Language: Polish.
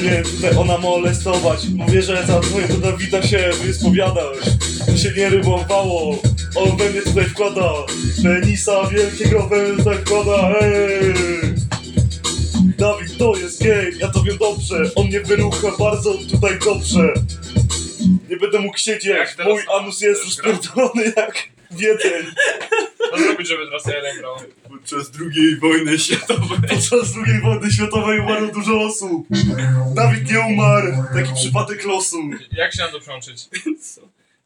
mnie tutaj ona molestować. Mówię, że za twojego Dawida się wyspowiadać To się nie rymowało On we mnie tutaj wkłada Penisa wielkiego we mnie tutaj wkłada Ej! Dawid to jest gej, ja to wiem dobrze. On mnie wyrucha bardzo tutaj dobrze. Nie będę mógł siedzieć. Mój anus jest rozpierdolony jak Wiedeń zrobić, żeby teraz jeden grał? Podczas II wojny światowej. Podczas II wojny światowej umarło dużo osób Dawid nie umarł Taki przypadek losu Jak się na to przełączyć? Co?